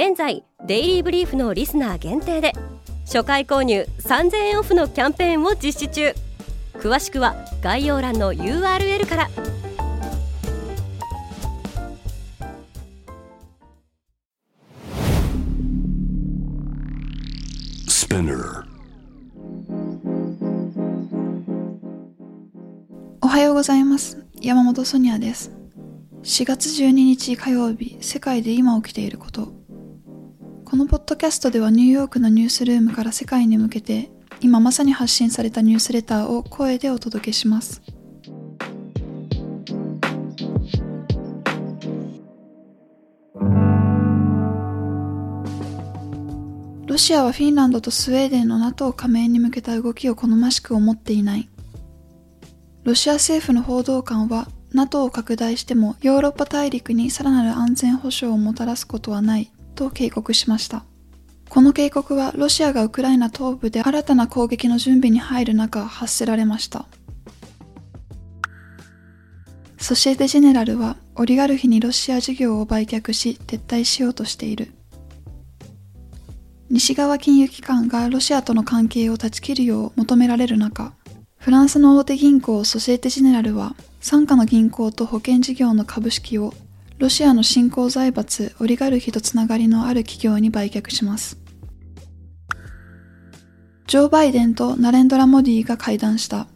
現在デイリーブリーフのリスナー限定で初回購入3000円オフのキャンペーンを実施中。詳しくは概要欄の URL から。おはようございます。山本ソニアです。4月12日火曜日世界で今起きていることこのポッドキャストではニューヨークのニュースルームから世界に向けて今まさに発信されたニュースレターを声でお届けします。ロシアはフィンランドとスウェーデンの NATO 加盟に向けた動きを好ましく思っていない。ロシア政府の報道官は NATO を拡大してもヨーロッパ大陸にさらなる安全保障をもたらすことはないと警告しました。この警告はロシアがウクライナ東部で新たな攻撃の準備に入る中発せられました。ソシエテ・ジェネラルはオリガルヒにロシア事業を売却し撤退しようとしている。西側金融機関がロシアとの関係を断ち切るよう求められる中、フランスの大手銀行ソシエテ・ジェネラルは傘下の銀行と保険事業の株式をロシアの新興財閥オリガルヒとつながりのある企業に売却します。ジョー・バイデンとナレンドラ・モディが会談した。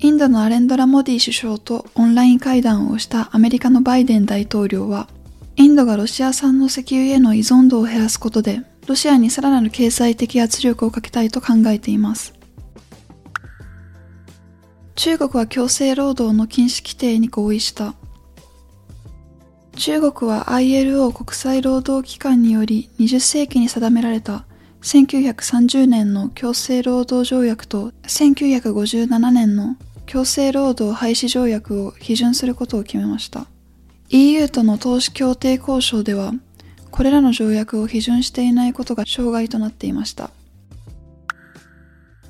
インドのナレンドラ・モディ首相とオンライン会談をしたアメリカのバイデン大統領は、インドがロシア産の石油への依存度を減らすことで、ロシアにさらなる経済的圧力をかけたいと考えています。中国は強制労働の禁止規定に合意した。中国は ILO 国際労働機関により20世紀に定められた1930年の強制労働条約と1957年の強制労働廃止条約を批准することを決めました。EU との投資協定交渉では、これらの条約を批准していないことが障害となっていました。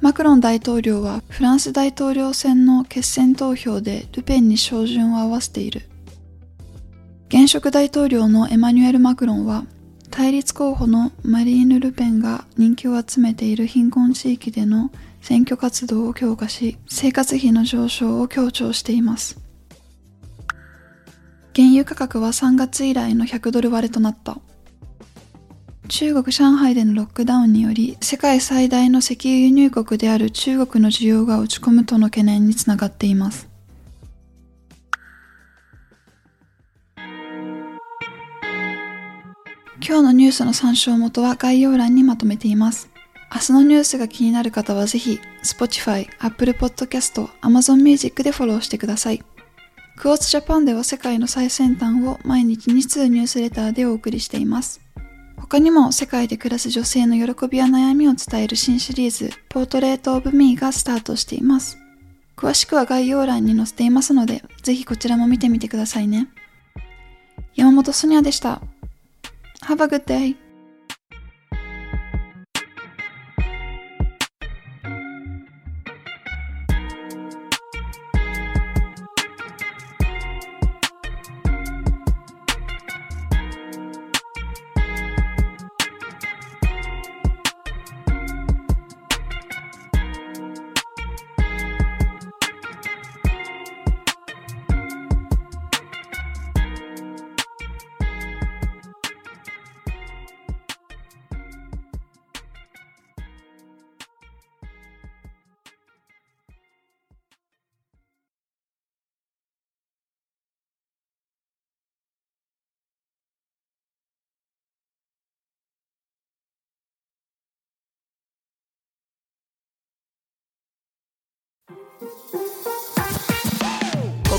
マクロン大統領はフランス大統領選の決選投票でルペンに照準を合わせている。現職大統領のエマニュエル・マクロンは、対立候補のマリーヌ・ルペンが人気を集めている貧困地域での選挙活動を強化し、生活費の上昇を強調しています。原油価格は3月以来の100ドル割れとなった。中国上海でのロックダウンにより世界最大の石油輸入国である中国の需要が落ち込むとの懸念につながっています。今日のニュースの参照元は概要欄にまとめています。明日のニュースが気になる方はぜひ、Spotify、Apple Podcast、Amazon Music でフォローしてください。クォーツジャパンでは世界の最先端を毎日2通ニュースレターでお送りしています。他にも世界で暮らす女性の喜びや悩みを伝える新シリーズ、ポートレートオブミーがスタートしています。詳しくは概要欄に載せていますので、ぜひこちらも見てみてくださいね。山本ソニアでした。Have a good day.